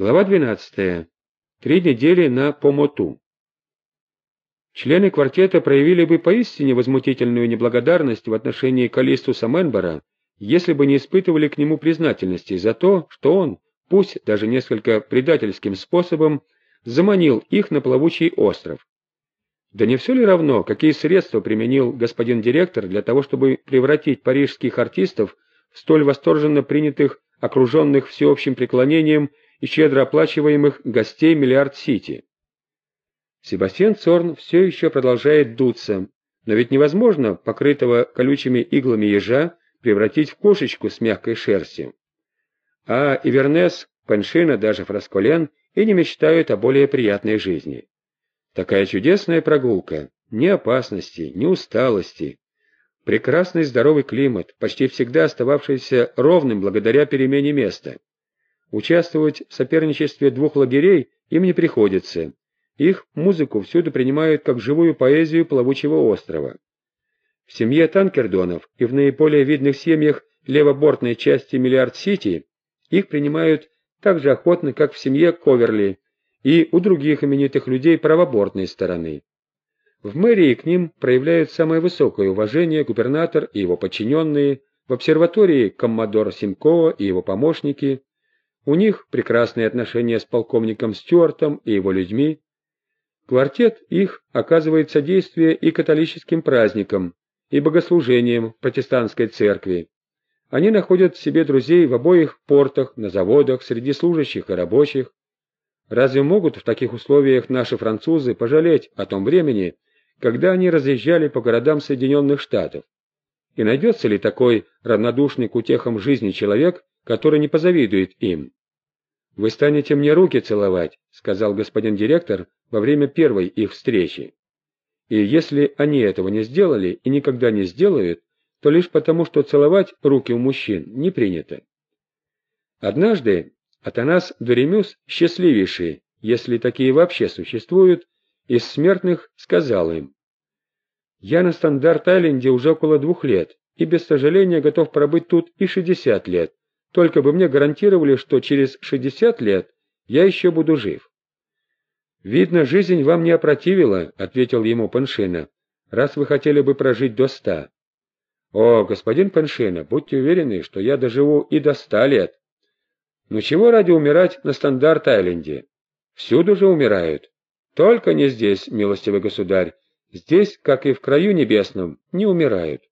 Глава 12. Три недели на Помоту. Члены квартета проявили бы поистине возмутительную неблагодарность в отношении Калистуса Менбора, если бы не испытывали к нему признательности за то, что он, пусть даже несколько предательским способом, заманил их на плавучий остров. Да не все ли равно, какие средства применил господин директор для того, чтобы превратить парижских артистов в столь восторженно принятых, окруженных всеобщим преклонением и щедро оплачиваемых гостей Миллиард-Сити? Себастьян Цорн все еще продолжает дуться, но ведь невозможно покрытого колючими иглами ежа превратить в кошечку с мягкой шерстью. А Ивернес, Паншина, даже Фрасколен и не мечтают о более приятной жизни. Такая чудесная прогулка, ни опасности, ни усталости. Прекрасный здоровый климат, почти всегда остававшийся ровным благодаря перемене места. Участвовать в соперничестве двух лагерей им не приходится. Их музыку всюду принимают как живую поэзию плавучего острова. В семье Танкердонов и в наиболее видных семьях левобортной части Миллиард-Сити их принимают так же охотно, как в семье Коверли и у других именитых людей правобортной стороны. В мэрии к ним проявляют самое высокое уважение губернатор и его подчиненные, в обсерватории коммодор Симкова и его помощники, у них прекрасные отношения с полковником Стюартом и его людьми. Квартет их оказывает содействие и католическим праздникам, и богослужениям протестантской церкви. Они находят в себе друзей в обоих портах, на заводах, среди служащих и рабочих. Разве могут в таких условиях наши французы пожалеть о том времени, когда они разъезжали по городам Соединенных Штатов? И найдется ли такой равнодушный к утехам жизни человек, который не позавидует им? «Вы станете мне руки целовать», — сказал господин директор во время первой их встречи. И если они этого не сделали и никогда не сделают, то лишь потому, что целовать руки у мужчин не принято. Однажды Атанас Дуремюс, счастливейший, если такие вообще существуют, из смертных сказал им, «Я на Стандарт-Айленде уже около двух лет, и без сожаления готов пробыть тут и шестьдесят лет, только бы мне гарантировали, что через шестьдесят лет я еще буду жив». «Видно, жизнь вам не опротивила», — ответил ему Паншина, «раз вы хотели бы прожить до ста». «О, господин Паншина, будьте уверены, что я доживу и до ста лет». «Ну чего ради умирать на Стандарт-Айленде? Всюду же умирают. Только не здесь, милостивый государь. Здесь, как и в краю небесном, не умирают».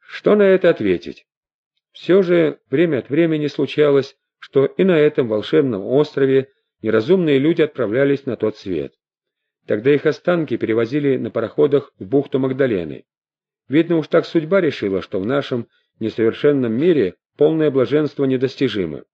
Что на это ответить? Все же время от времени случалось, что и на этом волшебном острове неразумные люди отправлялись на тот свет. Тогда их останки перевозили на пароходах в бухту Магдалены. Видно уж так судьба решила, что в нашем несовершенном мире полное блаженство недостижимо.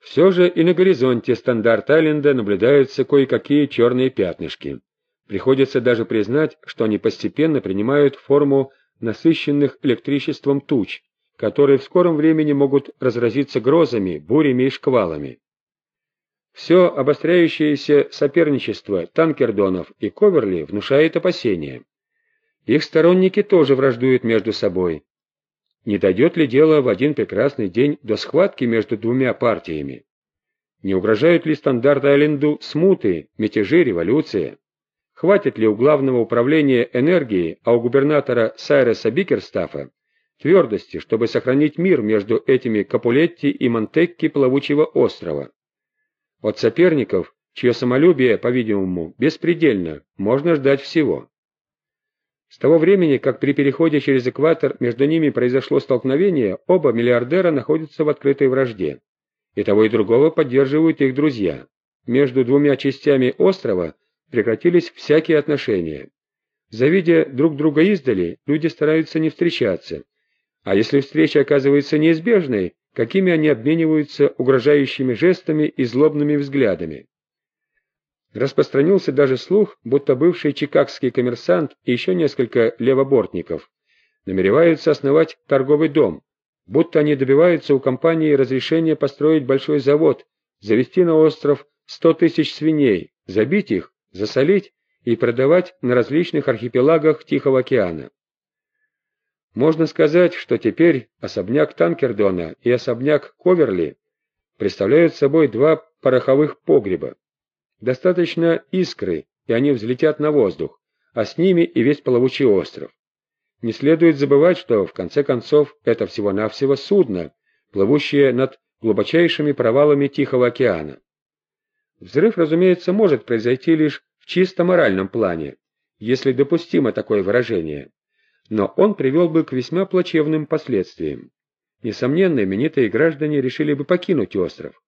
Все же и на горизонте Стандарт-Айленда наблюдаются кое-какие черные пятнышки. Приходится даже признать, что они постепенно принимают форму насыщенных электричеством туч, которые в скором времени могут разразиться грозами, бурями и шквалами. Все обостряющееся соперничество танкердонов и Коверли внушает опасения. Их сторонники тоже враждуют между собой. Не дойдет ли дело в один прекрасный день до схватки между двумя партиями? Не угрожают ли стандарт-айленду смуты, мятежи, революция? Хватит ли у главного управления энергии, а у губернатора Сайреса Бикерстафа, твердости, чтобы сохранить мир между этими Капулетти и Монтекки плавучего острова? От соперников, чье самолюбие, по-видимому, беспредельно, можно ждать всего. С того времени, как при переходе через экватор между ними произошло столкновение, оба миллиардера находятся в открытой вражде. И того и другого поддерживают их друзья. Между двумя частями острова прекратились всякие отношения. Завидя друг друга издали, люди стараются не встречаться. А если встреча оказывается неизбежной, какими они обмениваются угрожающими жестами и злобными взглядами. Распространился даже слух, будто бывший чикагский коммерсант и еще несколько левобортников намереваются основать торговый дом, будто они добиваются у компании разрешения построить большой завод, завести на остров 100 тысяч свиней, забить их, засолить и продавать на различных архипелагах Тихого океана. Можно сказать, что теперь особняк Танкердона и особняк Коверли представляют собой два пороховых погреба. Достаточно искры, и они взлетят на воздух, а с ними и весь плавучий остров. Не следует забывать, что, в конце концов, это всего-навсего судно, плывущее над глубочайшими провалами Тихого океана. Взрыв, разумеется, может произойти лишь в чисто моральном плане, если допустимо такое выражение, но он привел бы к весьма плачевным последствиям. Несомненно, именитые граждане решили бы покинуть остров,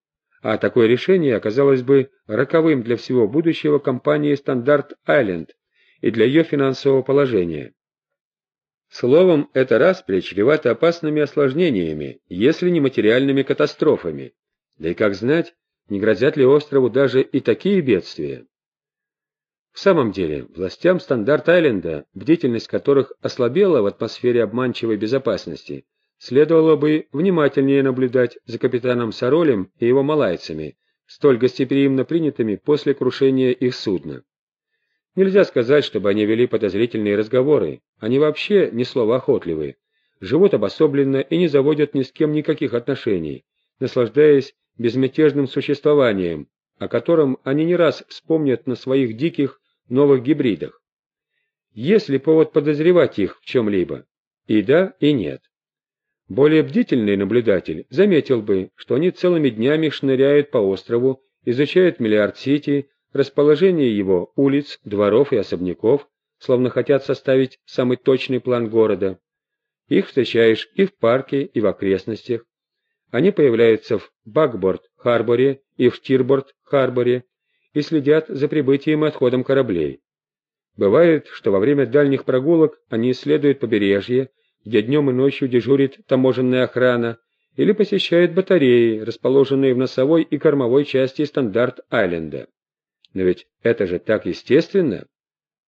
а такое решение оказалось бы роковым для всего будущего компании «Стандарт Айленд» и для ее финансового положения. Словом, эта распря чревато опасными осложнениями, если не материальными катастрофами. Да и как знать, не грозят ли острову даже и такие бедствия? В самом деле, властям Стандарт-Айленда, бдительность которых ослабела в атмосфере обманчивой безопасности, следовало бы внимательнее наблюдать за капитаном Саролем и его малайцами, столь гостеприимно принятыми после крушения их судна. Нельзя сказать, чтобы они вели подозрительные разговоры, они вообще не словоохотливые, живут обособленно и не заводят ни с кем никаких отношений, наслаждаясь безмятежным существованием, о котором они не раз вспомнят на своих диких новых гибридах. Есть ли повод подозревать их в чем-либо? И да, и нет. Более бдительный наблюдатель заметил бы, что они целыми днями шныряют по острову, изучают Миллиард-Сити, расположение его улиц, дворов и особняков, словно хотят составить самый точный план города. Их встречаешь и в парке, и в окрестностях. Они появляются в Бакборд-Харборе и в Тирборд-Харборе и следят за прибытием и отходом кораблей. Бывает, что во время дальних прогулок они исследуют побережье, где днем и ночью дежурит таможенная охрана, или посещают батареи, расположенные в носовой и кормовой части Стандарт-Айленда. Но ведь это же так естественно.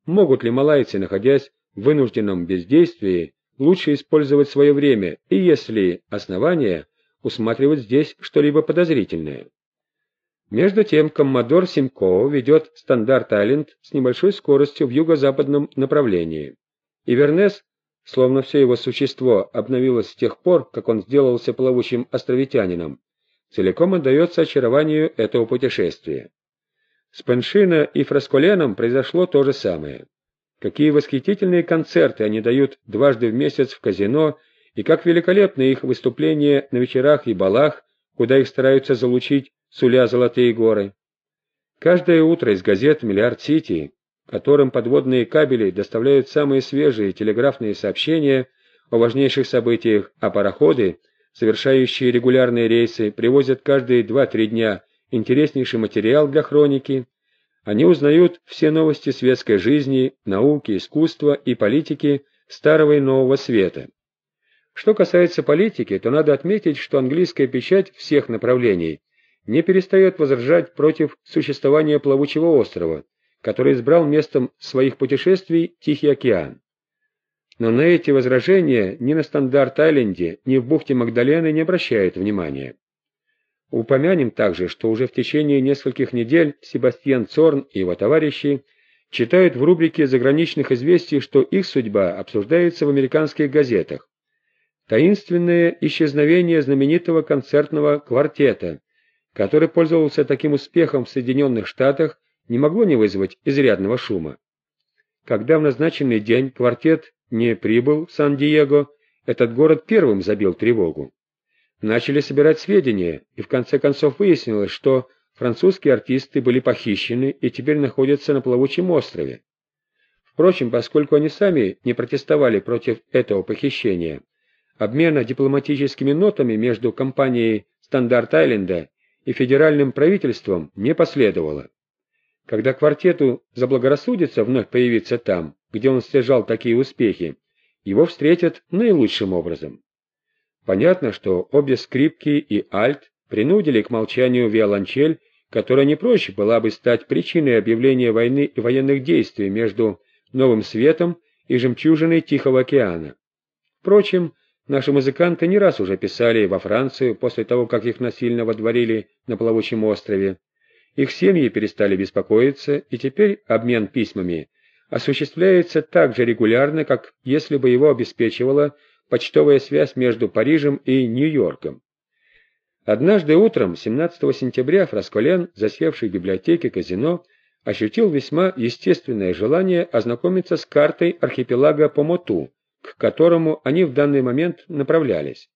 Могут ли малайцы, находясь в вынужденном бездействии, лучше использовать свое время, и если основания, усматривать здесь что-либо подозрительное? Между тем, коммодор Симко ведет Стандарт-Айленд с небольшой скоростью в юго-западном направлении. И Вернес, словно все его существо обновилось с тех пор, как он сделался плавучим островитянином, целиком отдается очарованию этого путешествия. С Пеншино и Фрасколеном произошло то же самое. Какие восхитительные концерты они дают дважды в месяц в казино, и как великолепны их выступления на вечерах и балах, куда их стараются залучить, суля золотые горы. Каждое утро из газет «Миллиард-Сити», которым подводные кабели доставляют самые свежие телеграфные сообщения о важнейших событиях, а пароходы, совершающие регулярные рейсы, привозят каждые 2-3 дня интереснейший материал для хроники, они узнают все новости светской жизни, науки, искусства и политики Старого и Нового Света. Что касается политики, то надо отметить, что английская печать всех направлений не перестает возражать против существования плавучего острова, который избрал местом своих путешествий Тихий океан. Но на эти возражения ни на Стандарт-Айленде, ни в бухте Магдалены не обращают внимания. Упомянем также, что уже в течение нескольких недель Себастьян Цорн и его товарищи читают в рубрике заграничных известий, что их судьба обсуждается в американских газетах. Таинственное исчезновение знаменитого концертного квартета, который пользовался таким успехом в Соединенных Штатах, не могло не вызвать изрядного шума. Когда в назначенный день квартет не прибыл в Сан-Диего, этот город первым забил тревогу. Начали собирать сведения, и в конце концов выяснилось, что французские артисты были похищены и теперь находятся на плавучем острове. Впрочем, поскольку они сами не протестовали против этого похищения, обмена дипломатическими нотами между компанией Стандарт-Айленда и федеральным правительством не последовало. Когда квартету заблагорассудится вновь появиться там, где он стяжал такие успехи, его встретят наилучшим образом. Понятно, что обе скрипки и альт принудили к молчанию виолончель, которая не проще была бы стать причиной объявления войны и военных действий между Новым Светом и жемчужиной Тихого океана. Впрочем, наши музыканты не раз уже писали во Францию после того, как их насильно водворили на плавучем острове. Их семьи перестали беспокоиться, и теперь обмен письмами осуществляется так же регулярно, как если бы его обеспечивала почтовая связь между Парижем и Нью-Йорком. Однажды утром, 17 сентября, Фрасколен, засевший в библиотеке казино, ощутил весьма естественное желание ознакомиться с картой архипелага Помоту, к которому они в данный момент направлялись.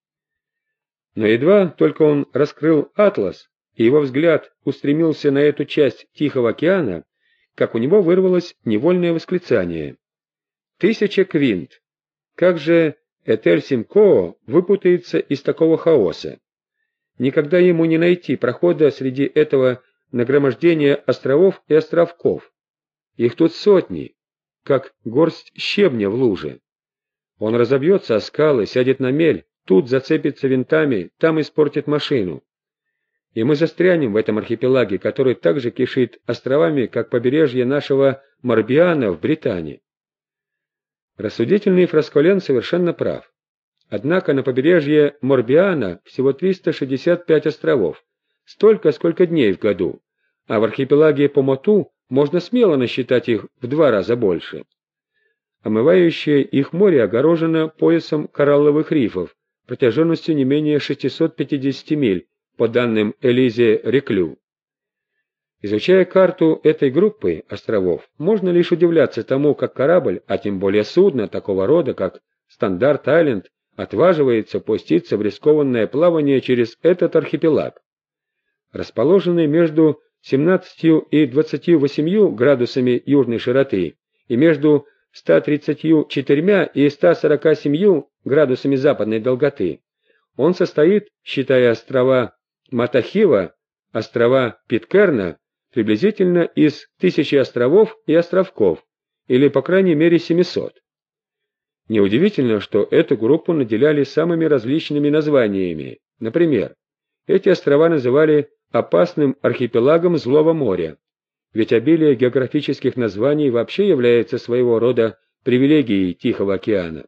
Но едва только он раскрыл атлас, и его взгляд устремился на эту часть Тихого океана, как у него вырвалось невольное восклицание. «Тысяча квинт! Как же Этель Симкоо выпутается из такого хаоса? Никогда ему не найти прохода среди этого нагромождения островов и островков. Их тут сотни, как горсть щебня в луже. Он разобьется о скалы, сядет на мель, тут зацепится винтами, там испортит машину. И мы застрянем в этом архипелаге, который так же кишит островами, как побережье нашего Марбиана в Британии. Рассудительный Фрасколен совершенно прав. Однако на побережье Морбиана всего 365 островов, столько, сколько дней в году, а в архипелаге Помоту можно смело насчитать их в два раза больше. Омывающее их море огорожено поясом коралловых рифов протяженностью не менее 650 миль, по данным Элизе Реклю. Изучая карту этой группы островов, можно лишь удивляться тому, как корабль, а тем более судно такого рода, как Стандарт Айленд, отваживается пуститься в рискованное плавание через этот архипелаг. Расположенный между 17 и 28 градусами южной широты и между 134 и 147 градусами западной долготы, он состоит, считая острова Матахива, острова Питкерна, приблизительно из тысячи островов и островков, или по крайней мере 700. Неудивительно, что эту группу наделяли самыми различными названиями. Например, эти острова называли опасным архипелагом Злого моря, ведь обилие географических названий вообще является своего рода привилегией Тихого океана.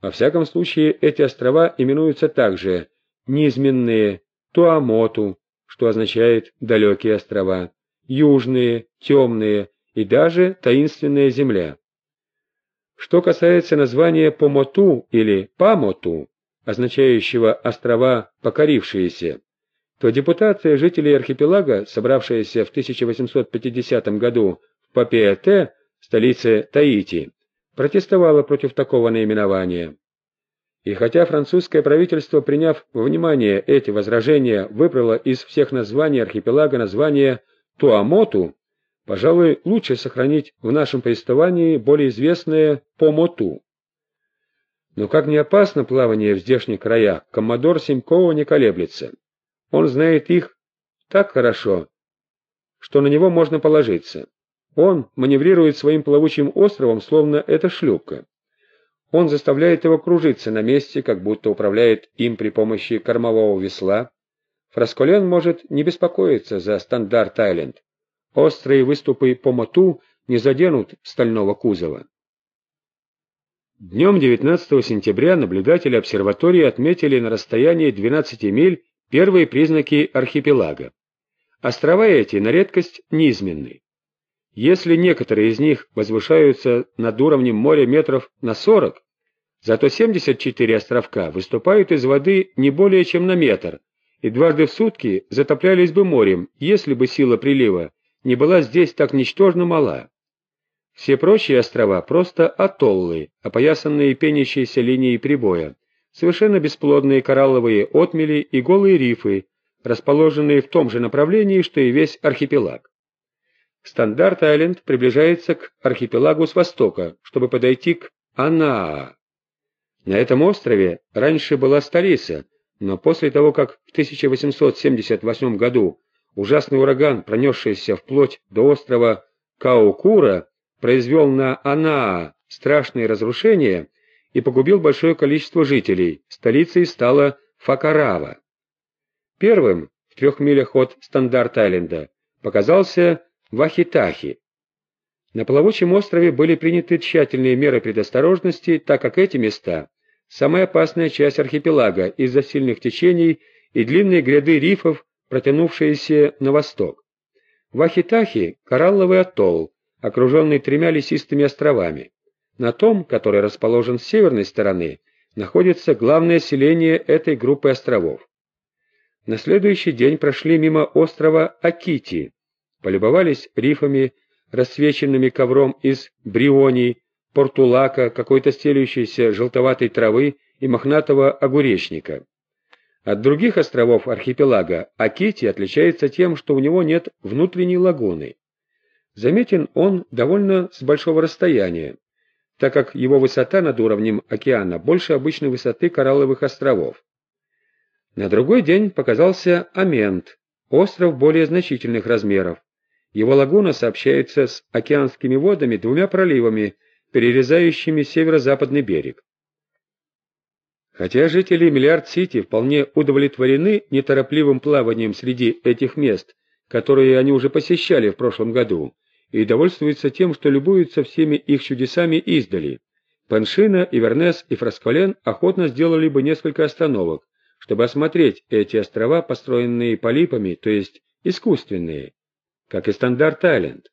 Во всяком случае, эти острова именуются также низменные Туамоту, что означает «далекие острова», южные, темные и даже таинственная земля. Что касается названия Помоту или Памоту, означающего «острова, покорившиеся», то депутация жителей архипелага, собравшаяся в 1850 году в Папиате, столице Таити, протестовала против такого наименования. И хотя французское правительство, приняв во внимание эти возражения, выбрало из всех названий архипелага название Туамоту, пожалуй, лучше сохранить в нашем повествовании более известное Помоту. Но как не опасно плавание в здешних краях, коммодор Симкова не колеблется. Он знает их так хорошо, что на него можно положиться. Он маневрирует своим плавучим островом, словно это шлюпка. Он заставляет его кружиться на месте, как будто управляет им при помощи кормового весла. Фрасколен может не беспокоиться за стандарт Айленд. Острые выступы по моту не заденут стального кузова. Днем 19 сентября наблюдатели обсерватории отметили на расстоянии 12 миль первые признаки архипелага. Острова эти на редкость низменны. Если некоторые из них возвышаются над уровнем моря метров на 40, зато 74 островка выступают из воды не более чем на метр, и дважды в сутки затоплялись бы морем, если бы сила прилива не была здесь так ничтожно мала. Все прочие острова просто атоллы, опоясанные пенящейся линией прибоя, совершенно бесплодные коралловые отмели и голые рифы, расположенные в том же направлении, что и весь архипелаг. Стандарт-Айленд приближается к архипелагу с востока, чтобы подойти к Анаа. На этом острове раньше была столица, но после того, как в 1878 году ужасный ураган, пронесшийся вплоть до острова Каукура, произвел на Анаа страшные разрушения и погубил большое количество жителей, столицей стала Факарава. Первым в трех милях от Стандарт-Айленда показался Вахитахи. На плавучем острове были приняты тщательные меры предосторожности, так как эти места – самая опасная часть архипелага из-за сильных течений и длинной гряды рифов, протянувшиеся на восток. Вахитахи – коралловый атолл, окруженный тремя лесистыми островами. На том, который расположен с северной стороны, находится главное селение этой группы островов. На следующий день прошли мимо острова Акити, полюбовались рифами, рассвеченными ковром из брионий, портулака, какой-то стелющейся желтоватой травы и мохнатого огуречника. От других островов архипелага Акити отличается тем, что у него нет внутренней лагуны. Заметен он довольно с большого расстояния, так как его высота над уровнем океана больше обычной высоты коралловых островов. На другой день показался Амент, остров более значительных размеров. Его лагуна сообщается с океанскими водами двумя проливами, перерезающими северо-западный берег. Хотя жители Миллиард-Сити вполне удовлетворены неторопливым плаванием среди этих мест, которые они уже посещали в прошлом году, и довольствуются тем, что любуются всеми их чудесами издали, Паншина, Ивернес и Фрасколен охотно сделали бы несколько остановок, чтобы осмотреть эти острова, построенные полипами, то есть искусственные, как и Стандарт-Айленд.